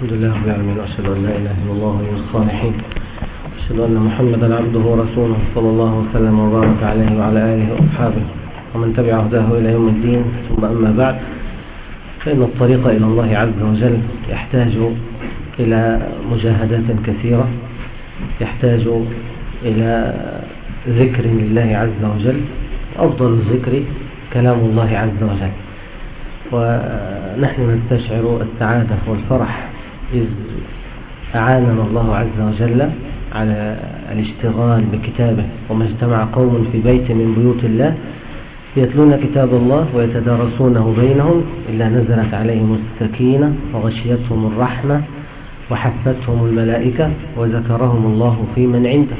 الحمد لله رب العالمين وأشهد أن لا إله إلا الله ولي الصالحين أشهد أن محمدا عبده ورسوله صلى الله وسلم وبارك عليه وعلى آله وأصحابه ومن تبع هداه إلى يوم الدين. ثم أما بعد فإن الطريق إلى الله عز وجل يحتاج إلى مجاهدات كثيرة يحتاج إلى ذكر لله عز وجل أفضل الذكر كلام الله عز وجل. ونحن نستشعر السعادة والفرح إذ أعاننا الله عز وجل على الاشتغال بكتابه وما اجتمع قوم في بيت من بيوت الله يتلون كتاب الله ويتدارسونه بينهم إلا نزلت عليهم السكينة وغشيتهم الرحمة وحفتهم الملائكة وذكرهم الله في من عنده.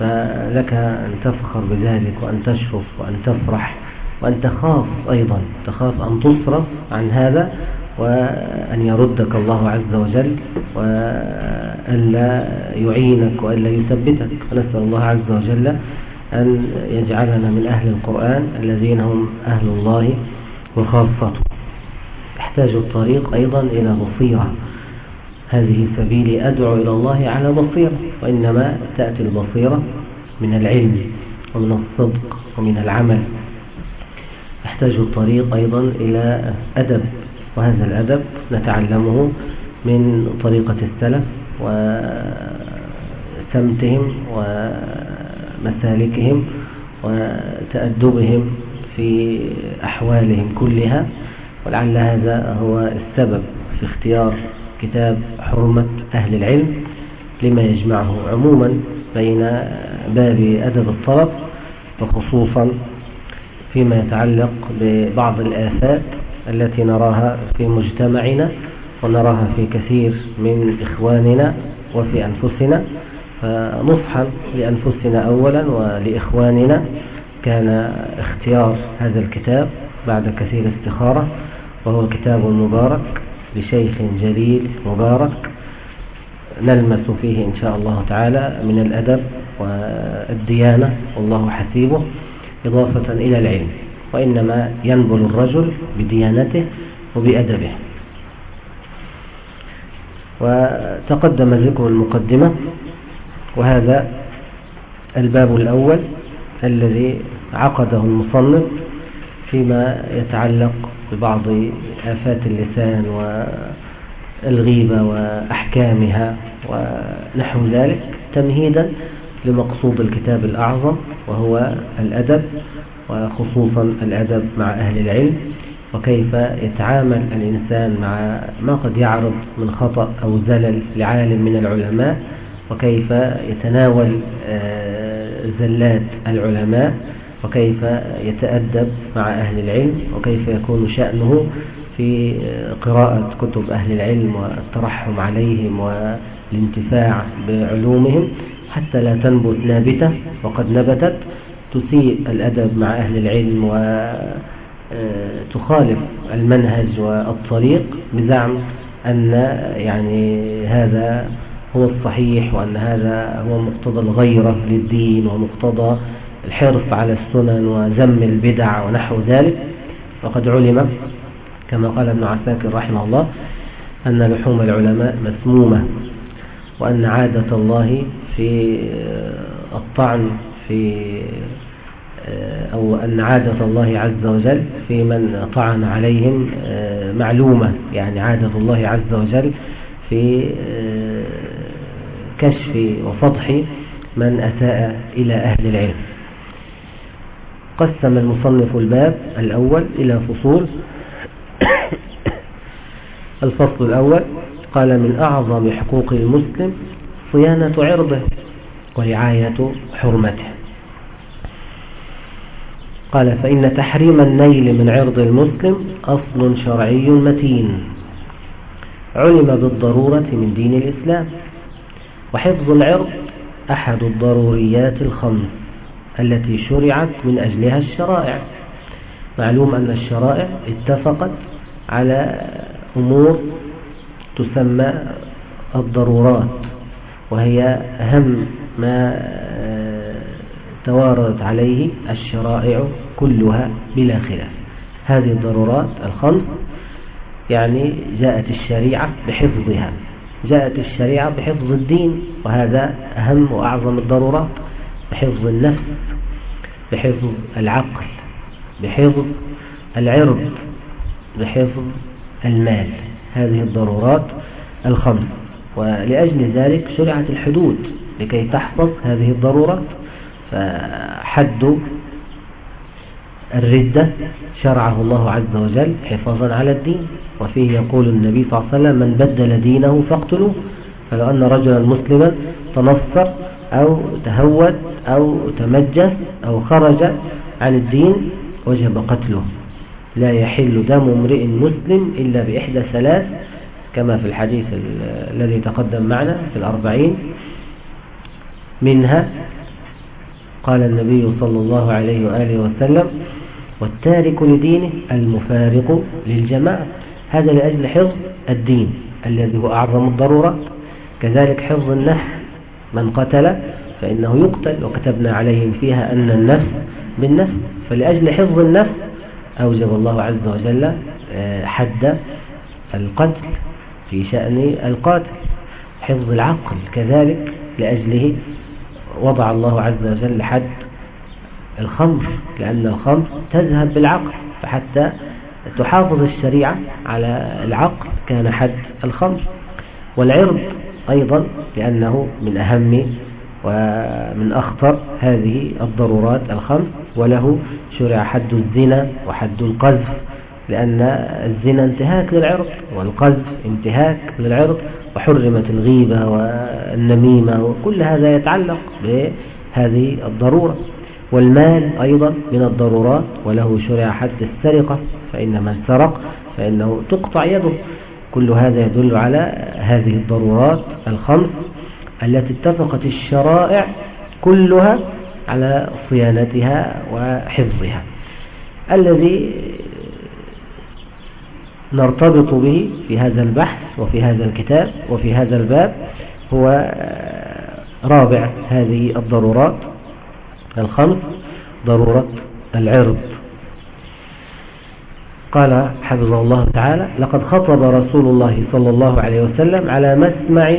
فلك أن تفخر بذلك وأن تشرف وأن تفرح وأن تخاف أيضا تخاف أن تصرف عن هذا. وأن يردك الله عز وجل وأن لا يعينك وأن لا يثبتك. ونسأل الله عز وجل أن يجعلنا من أهل القرآن الذين هم أهل الله وخاصته. يحتاج الطريق أيضا إلى بصيرة. هذه سبيلي أدعو إلى الله على بصيرة وإنما تأتي البصيرة من العلم ومن الصدق ومن العمل. يحتاج الطريق أيضا إلى أدب. وهذا الأدب نتعلمه من طريقة السلف وسمتهم ومسالكهم وتأدبهم في أحوالهم كلها ولعل هذا هو السبب في اختيار كتاب حرمة أهل العلم لما يجمعه عموما بين باب أدب الطلب وخصوصا فيما يتعلق ببعض الآفات التي نراها في مجتمعنا ونراها في كثير من إخواننا وفي أنفسنا. فنصحا لأنفسنا أولا ولإخواننا. كان اختيار هذا الكتاب بعد كثير استخارة وهو كتاب مبارك لشيخ جليل مبارك. نلمس فيه إن شاء الله تعالى من الأدب والديانة والله حسيبه إضافة إلى العلم. وإنما ينبل الرجل بديانته وبأدبه. وتقدم ذكر المقدمة وهذا الباب الأول الذي عقده المصنف فيما يتعلق ببعض آفات اللسان والغيبة وأحكامها ونحو ذلك تمهيدا لمقصود الكتاب الأعظم وهو الأدب. وخصوصا الأدب مع أهل العلم وكيف يتعامل الإنسان مع ما قد يعرض من خطأ أو زلل لعالم من العلماء وكيف يتناول آه، زلات العلماء وكيف يتأدب مع أهل العلم وكيف يكون شأنه في قراءة كتب أهل العلم والترحم عليهم والانتفاع بعلومهم حتى لا تنبت نابتة وقد نبتت. تسيء الأدب مع أهل العلم وتخالف المنهج والطريق بزعم أن يعني هذا هو الصحيح وأن هذا هو مقتضى الغيرة للدين ومقتضى الحرص على السنن وذم البدع ونحو ذلك. وقد علم كما قال ابن عساكر رحمه الله أن لحوم العلماء مسمومة وأن عادة الله في الطعن في أو أن عادة الله عز وجل في من طعن عليهم معلومة يعني عادة الله عز وجل في كشف وفضح من أساء إلى أهل العلم. قسم المصنف الباب الأول إلى فصول. الفصل الأول قال من أعظم حقوق المسلم صيانة عرضه ورعاية حرمته. قال فإن تحريم النيل من عرض المسلم أصل شرعي متين. علم بالضرورة من دين الإسلام. وحفظ العرض أحد الضروريات الخمس التي شرعت من أجلها الشرائع. معلوم أن الشرائع اتفقت على أمور تسمى الضرورات وهي أهم ما توارت عليه الشرائع كلها بلا خلاف. هذه الضرورات الخمس يعني جاءت الشريعة بحفظها. جاءت الشريعة بحفظ الدين وهذا أهم وأعظم الضرورات بحفظ النفس بحفظ العقل بحفظ العرض بحفظ المال. هذه الضرورات الخمس ولأجل ذلك شرعت الحدود لكي تحفظ هذه الضرورات. فحد الردة شرعه الله عز وجل حفاظا على الدين وفيه يقول النبي صلى الله عليه وسلم من بدل دينه فاقتلوه. فلو أن رجلا مسلما تنصر أو تهود أو تمجس أو خرج عن الدين وجب قتله. لا يحل دم امرئ مسلم إلا بإحدى ثلاث كما في الحديث الذي تقدم معنا في الأربعين منها قال النبي صلى الله عليه وآله وسلم والتارك لدينه المفارق للجماعة. هذا لأجل حفظ الدين الذي هو أعظم الضرورات كذلك حفظ النفس. من قتل فإنه يقتل. وكتبنا عليهم فيها أن النفس بالنفس. فلأجل حفظ النفس أوجب الله عز وجل آه، حد القتل في شأن القاتل. حفظ العقل كذلك لأجله وضع الله عز وجل حد الخمر لأن الخمر تذهب بالعقل فحتى تحافظ الشريعة على العقل كان حد الخمر. والعرض أيضا لأنه من أهم ومن أخطر هذه الضرورات الخمس وله شرع حد الزنا وحد القذف لأن الزنا انتهاك للعرض والقذف انتهاك للعرض وحرمت الغيبة والنميمة وكل هذا يتعلق بهذه الضرورة. والمال أيضا من الضرورات وله شرع حد السرقة فإن من سرق فإنه تقطع يده. كل هذا يدل على هذه الضرورات الخمس التي اتفقت الشرائع كلها على صيانتها وحفظها. الذي نرتبط به في هذا البحث وفي هذا الكتاب وفي هذا الباب هو رابع هذه الضرورات. الخمس ضرورة العرض. قال حفظه الله تعالى لقد خطب رسول الله صلى الله عليه وسلم على مسمع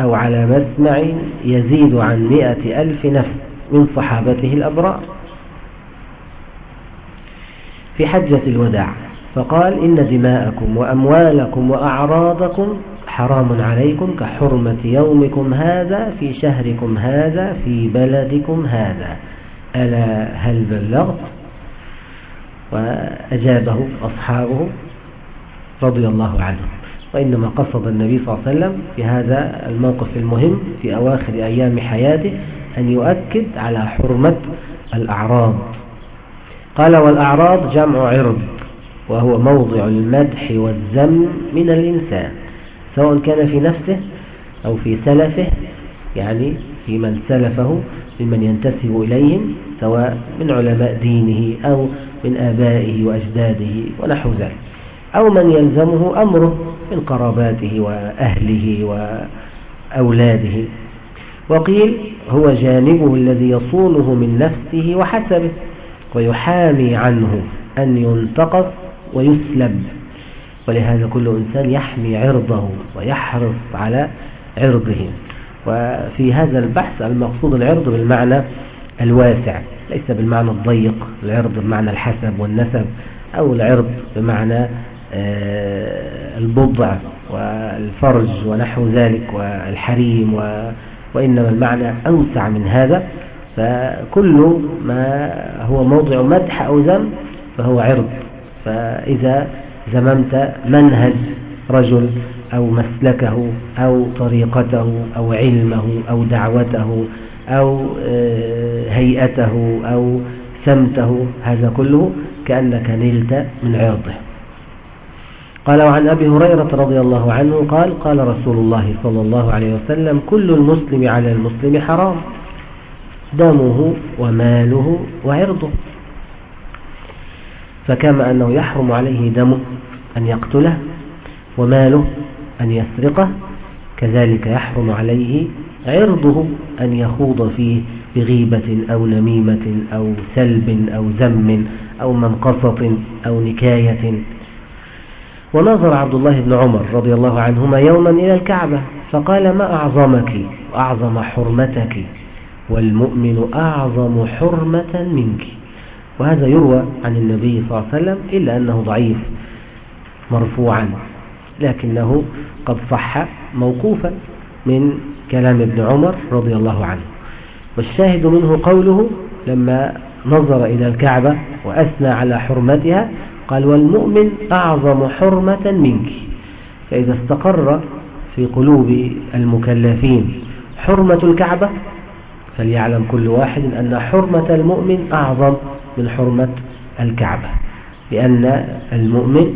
أو على مسمع يزيد عن مئة ألف نفس من صحابته الأبرار. في حجة الوداع فقال إن دماءكم وأموالكم وأعراضكم حرام عليكم كحرمة يومكم هذا في شهركم هذا في بلدكم هذا. ألا هل بلغت؟ وأجابه أصحابه رضي الله عنهم. وإنما قصد النبي صلى الله عليه وسلم في هذا الموقف المهم في أواخر أيام حياته أن يؤكد على حرمة الأعراض. قال والأعراض جمع عرض وهو موضع المدح والذم من الإنسان سواء كان في نفسه أو في سلفه يعني في من سلفه ممن ينتسب إليهم سواء من علماء دينه أو من آبائه وأجداده ونحو ذلك أو من يلزمه أمره من قراباته وأهله وأولاده. وقيل هو جانبه الذي يصونه من نفسه وحسبه. ويحامي عنه أن ينتقص ويسلب. ولهذا كل إنسان يحمي عرضه ويحرص على عرضه. وفي هذا البحث المقصود العرض بالمعنى الواسع ليس بالمعنى الضيق العرض بمعنى الحسب والنسب أو العرض بمعنى آه، البضع والفرج ونحو ذلك والحريم وإنما المعنى أوسع من هذا. فكل ما هو موضع مدح أو ذم فهو عرض. فإذا زممت منهج رجل أو مسلكه أو طريقته أو علمه أو دعوته أو آه، هيئته أو سمته هذا كله كأنك نلت من عرضه. قال وعن أبي هريرة رضي الله عنه قال قال رسول الله صلى الله عليه وسلم كل المسلم على المسلم حرام. دمه وماله وعرضه. فكما أنه يحرم عليه دمه أن يقتله وماله أن يسرقه كذلك يحرم عليه عرضه أن يخوض فيه بغيبة أو نميمة أو سلب أو ذم أو منقصة أو نكاية. ونظر عبد الله بن عمر رضي الله عنهما يوما إلى الكعبة فقال ما أعظمك وأعظم حرمتك والمؤمن أعظم حرمة منك. وهذا يروى عن النبي صلى الله عليه وسلم إلا أنه ضعيف مرفوعا لكنه قد صح موقوفا من كلام ابن عمر رضي الله عنه. والشاهد منه قوله لما نظر إلى الكعبة وأثنى على حرمتها قال والمؤمن أعظم حرمة منك. فإذا استقر في قلوب المكلفين حرمة الكعبة فليعلم كل واحد أن حرمة المؤمن أعظم من حرمة الكعبة لأن المؤمن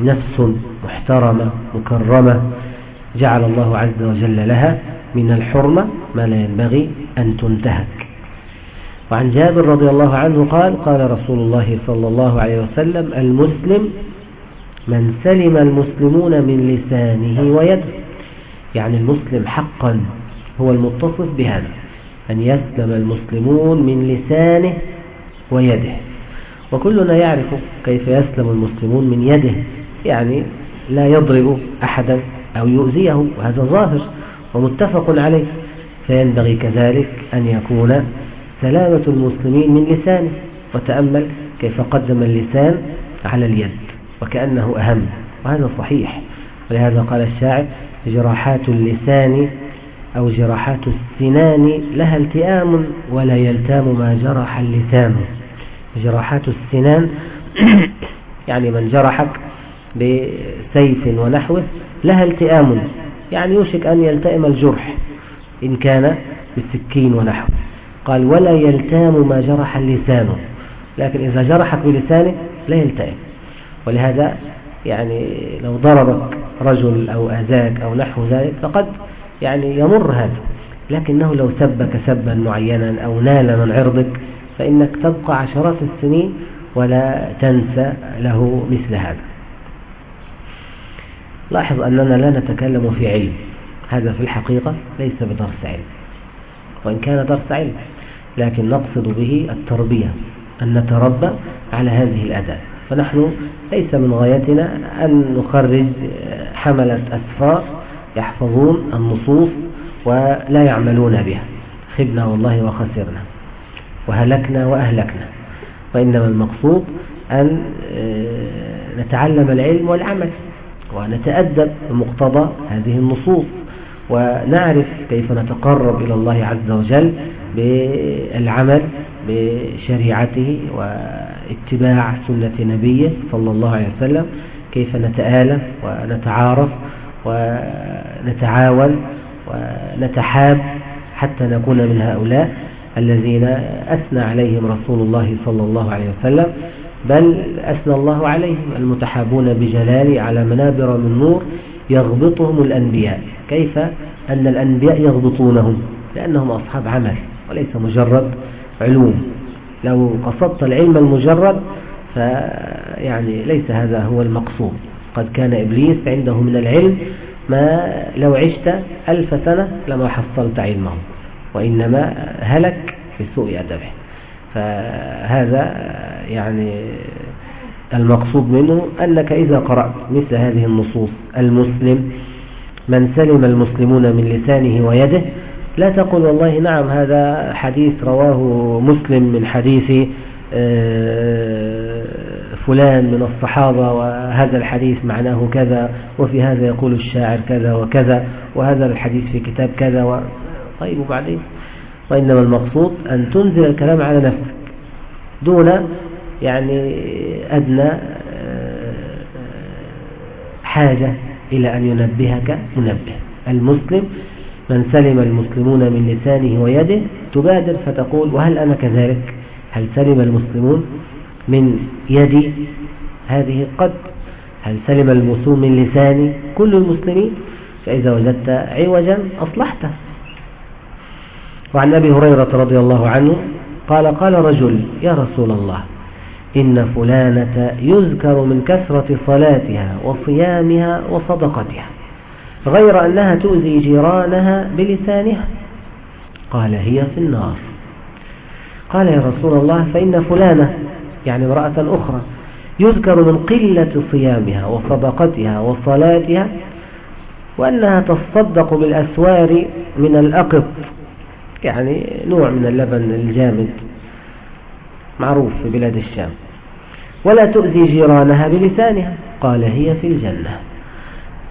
نفس محترمة مكرمة جعل الله عز وجل لها من الحرمة ما لا ينبغي أن تنتهك. وعن جابر رضي الله عنه قال قال رسول الله صلى الله عليه وسلم المسلم من سلم المسلمون من لسانه ويده. يعني المسلم حقا هو المتصف بهذا. أن يسلم المسلمون من لسانه ويده. وكلنا يعرف كيف يسلم المسلمون من يده يعني لا يضرب أحدا أو يؤذيه وهذا ظاهر ومتفق عليه. فينبغي كذلك أن يكون سلامة المسلمين من لسانه. وتأمل كيف قدم اللسان على اليد وكأنه أهم وهذا صحيح. ولهذا قال الشاعر جراحات اللسان أو جراحات السنان لها التئام ولا يلتام ما جرح اللسان. جراحات السنان يعني من جرحك بسيف ونحوه لها التئام. يعني يوشك أن يلتئم الجرح إن كان بالسكين ونحوه. قال ولا يلتام ما جرح اللسان. لكن إذا جرحك بلسانه لا يلتئم. ولهذا يعني لو ضربك رجل أو أذاك أو نحو ذلك فقد يعني يمر هذا. لكنه لو سبك سبا معينا أو نال من عرضك فإنك تبقى عشرات السنين ولا تنسى له مثل هذا. لاحظ أننا لا نتكلم في علم. هذا في الحقيقة ليس بدرس علم. وإن كان درس علم لكن نقصد به التربية أن نتربى على هذه الأداة. فنحن ليس من غايتنا أن نخرج حملة أسفار يحفظون النصوص ولا يعملون بها. خبنا والله وخسرنا وهلكنا وأهلكنا. وإنما المقصود أن آه، نتعلم العلم والعمل ونتأدب بمقتضى هذه النصوص ونعرف كيف نتقرب إلى الله عز وجل بالعمل بشريعته واتباع سنة نبيه صلى الله عليه وسلم كيف نتآلف ونتعارف ونتعاون ونتحاب حتى نكون من هؤلاء الذين أثنى عليهم رسول الله صلى الله عليه وسلم بل أثنى الله عليهم المتحابون بجلال على منابر من نور يغبطهم الأنبياء. كيف؟ أن الأنبياء يغبطونهم لأنهم أصحاب عمل وليس مجرد علوم. لو قصدت العلم المجرد فيعني ليس هذا هو المقصود. قد كان إبليس عنده من العلم ما لو عشت ألف سنة لما حصلت علمه وإنما هلك بسوء أدبه. فهذا يعني المقصود منه أنك إذا قرأت مثل هذه النصوص المسلم من سلم المسلمون من لسانه ويده لا تقول والله نعم هذا حديث رواه مسلم من حديث آه، فلان من الصحابة وهذا الحديث معناه كذا وفي هذا يقول الشاعر كذا وكذا وهذا الحديث في كتاب كذا و... طيب وبعدين؟ وإنما المقصود أن تنزل الكلام على نفسك دون يعني أدنى آه، حاجة إلى أن ينبهك منبه المسلم من سلم المسلمون من لسانه ويده تبادر فتقول وهل أنا كذلك؟ هل سلم المسلمون من يدي هذه قد هل سلم المسلمون من لساني كل المسلمين؟ فإذا وجدت عوجا أصلحته. وعن أبي هريرة رضي الله عنه قال قال رجل يا رسول الله إن فلانة يذكر من كثرة صلاتها وصيامها وصدقتها غير أنها تؤذي جيرانها بلسانها. قال هي في النار. قال يا رسول الله فإن فلانة يعني امرأة أخرى يذكر من قلة صيامها وصدقتها وصلاتها وأنها تصدق بالأسوار من الأقط يعني نوع من اللبن الجامد معروف في بلاد الشام. ولا تؤذي جيرانها بلسانها قال هي في الجنة.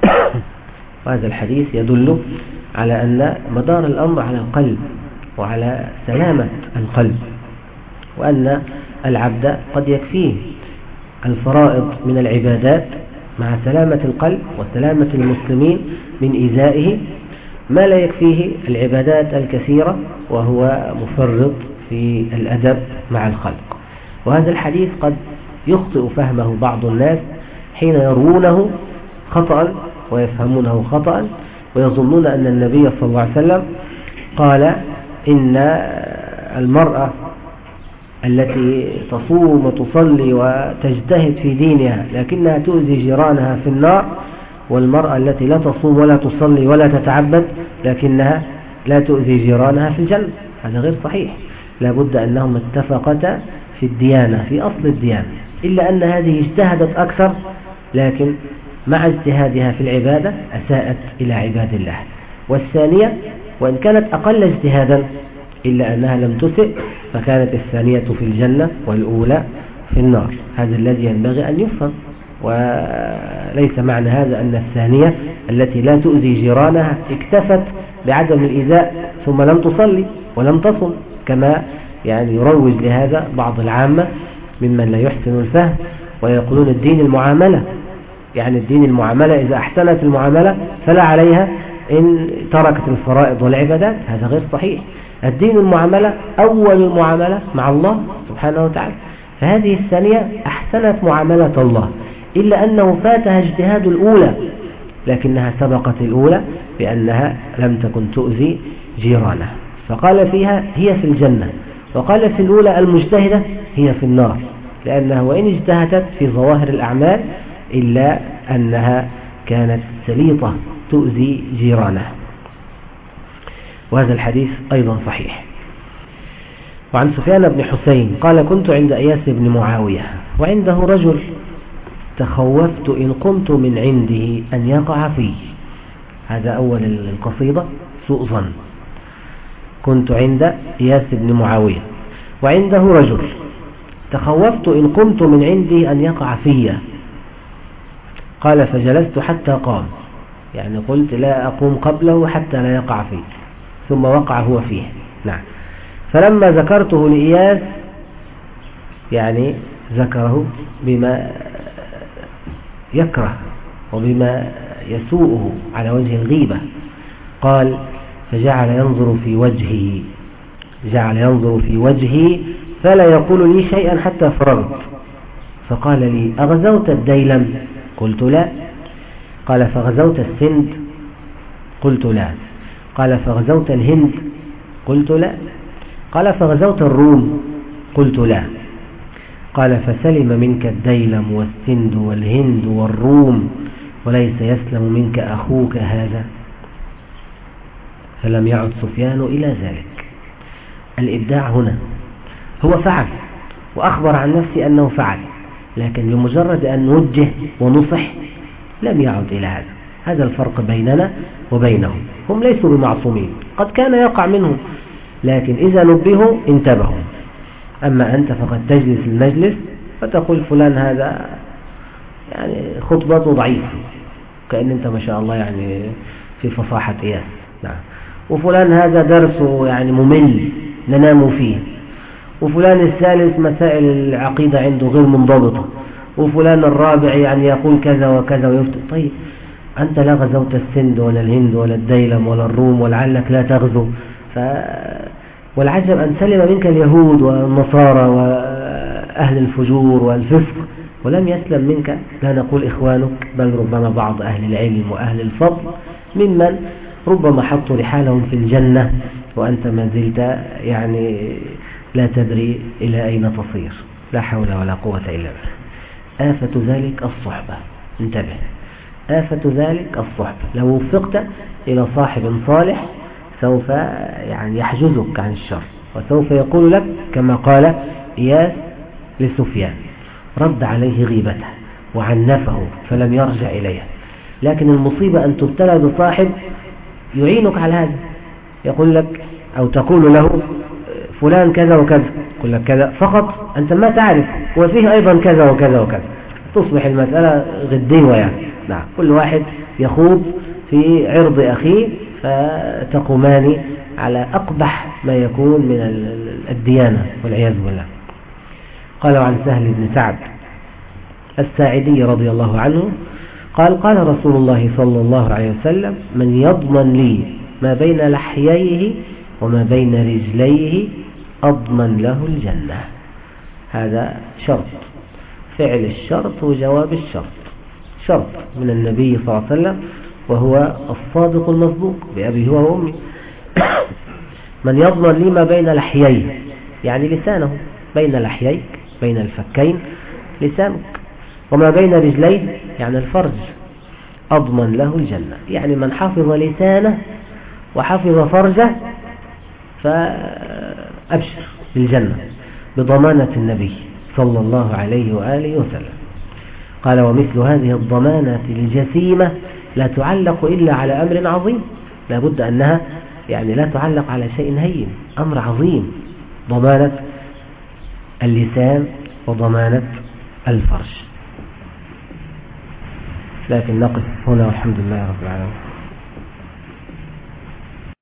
وهذا الحديث يدل على أن مدار الأمر على القلب وعلى سلامة القلب وأن العبد قد يكفيه. الفرائض من العبادات مع سلامة القلب وسلامة المسلمين من إيذائه. ما لا يكفيه؟ العبادات الكثيرة وهو مفرط في الأدب مع الخلق. وهذا الحديث قد يخطئ فهمه بعض الناس حين يروونه خطأ ويفهمونه خطأ ويظنون أن النبي صلى الله عليه وسلم قال إن المرأة التي تصوم وتصلي وتجتهد في دينها لكنها تؤذي جيرانها في النار والمرأة التي لا تصوم ولا تصلي ولا تتعبد لكنها لا تؤذي جيرانها في الجنة. هذا غير صحيح. لابد أنهم اتفقتا في الديانة في أصل الديانة. إلا أن هذه اجتهدت أكثر لكن مع اجتهادها في العبادة أساءت إلى عباد الله. والثانية وإن كانت أقل اجتهادا إلا أنها لم تسئ فكانت الثانية في الجنة والأولى في النار. هذا الذي ينبغي أن يفهم. وليس معنى هذا أن الثانية التي لا تؤذي جيرانها اكتفت بعدم الإيذاء ثم لم تصلي ولم تصم. كما يعني يروج لهذا بعض العامة ممن لا يحسن الفهم ويقولون الدين المعاملة. يعني الدين المعاملة إذا أحسنت المعاملة فلا عليها إن تركت الفرائض والعبادات هذا غير صحيح. الدين المعاملة أول المعاملة مع الله سبحانه وتعالى. فهذه الثانية أحسنت معاملة الله إلا أنه فاتها اجتهاد الأولى لكنها سبقت الأولى بأنها لم تكن تؤذي جيرانها فقال فيها هي في الجنة وقال في الأولى المجتهدة هي في النار لأنها وإن اجتهدت في ظواهر الأعمال إلا أنها كانت سليطة تؤذي جيرانها وهذا الحديث أيضا صحيح. وعن سفيان بن حسين قال كنت عند إياس بن معاوية وعنده رجل تخوفت إن قمت من عنده أن يقع فيه. هذا أول القصيدة سوء ظن. كنت عند إياس بن معاوية وعنده رجل تخوفت إن قمت من عندي أن يقع في قال فجلست حتى قام. يعني قلت لا أقوم قبله حتى لا يقع فيه. ثم وقع هو فيه نعم. فلما ذكرته لإياس يعني ذكره بما يكره وبما يسوءه على وجه الغيبة قال فجعل ينظر في وجهه جعل ينظر في وجهي فلا يقول لي شيئا حتى فرغت. فقال لي أغزوت الديلم؟ قلت لا. قال فغزوت السند؟ قلت لا. قال فغزوت الهند؟ قلت لا. قال فغزوت الروم؟ قلت لا. قال فسلم منك الديلم والسند والهند والروم وليس يسلم منك أخوك هذا. فلم يعد سفيان إلى ذلك. الإبداع هنا. هو فعل وأخبر عن نفسه أنه فعل لكن بمجرد أن نوجه ونصح لم يعد إلى هذا. هذا الفرق بيننا وبينهم. هم ليسوا بمعصومين. قد كان يقع منهم لكن إذا نبهوا انتبهوا. أما أنت فقد تجلس المجلس فتقول فلان هذا يعني خطبته ضعيفة. كأن أنت ما شاء الله يعني في فصاحة إياه نعم. وفلان هذا درسه يعني ممل ننام فيه. وفلان الثالث مسائل العقيدة عنده غير منضبطة. وفلان الرابع يعني يقول كذا وكذا ويفتح طيب أنت لا غزوت السند ولا الهند ولا الديلم ولا الروم ولعلك لا تغزو. ف... والعجب أن سلم منك اليهود والنصارى وأهل الفجور والفسق ولم يسلم منك. لا نقول إخوانك بل ربما بعض أهل العلم وأهل الفضل ممن ربما حطوا رحالهم في الجنة وأنت ما زلت يعني لا تدري إلى أين تصير. لا حول ولا قوة إلا بالله. آفة ذلك الصحبة. انتبه. آفة ذلك الصحبة. لو وفقت إلى صاحب صالح سوف يعني يحجزك عن الشر وسوف يقول لك كما قال إياس لسفيان رد عليه غيبته وعنفه فلم يرجع إليها لكن المصيبة أن تبتلى بصاحب يعينك على هذا. يقول لك أو تقول له فلان كذا وكذا يقول لك كذا فقط أنت ما تعرف وفيه أيضا كذا وكذا وكذا. تصبح المسألة غديوة يعني. نعم. كل واحد يخوض في عرض أخيه فتقومان على أقبح ما يكون من الديانة والعياذ بالله. قال عن سهل بن سعد الساعدي رضي الله عنه قال قال رسول الله صلى الله عليه وسلم من يضمن لي ما بين لحييه وما بين رجليه أضمن له الجنة. هذا شرط فعل الشرط وجواب الشرط. شرط من النبي صلى الله عليه وسلم وهو الصادق المصدوق بأبيه وأمي من يضمن لي ما بين لحييه يعني لسانه بين لحييك بين الفكين لسانك. وما بين رجليه يعني الفرج أضمن له الجنة. يعني من حفظ لسانه وحفظ فرجه فأبشر بالجنة بضمانة النبي صلى الله عليه وآله وسلم. قال ومثل هذه الضمانة الجسيمة لا تعلق إلا على أمر عظيم. لا بد أنها يعني لا تعلق على شيء هين أمر عظيم. ضمانة اللسان وضمانة الفرج لكن نقف هنا والحمد لله رب العالمين.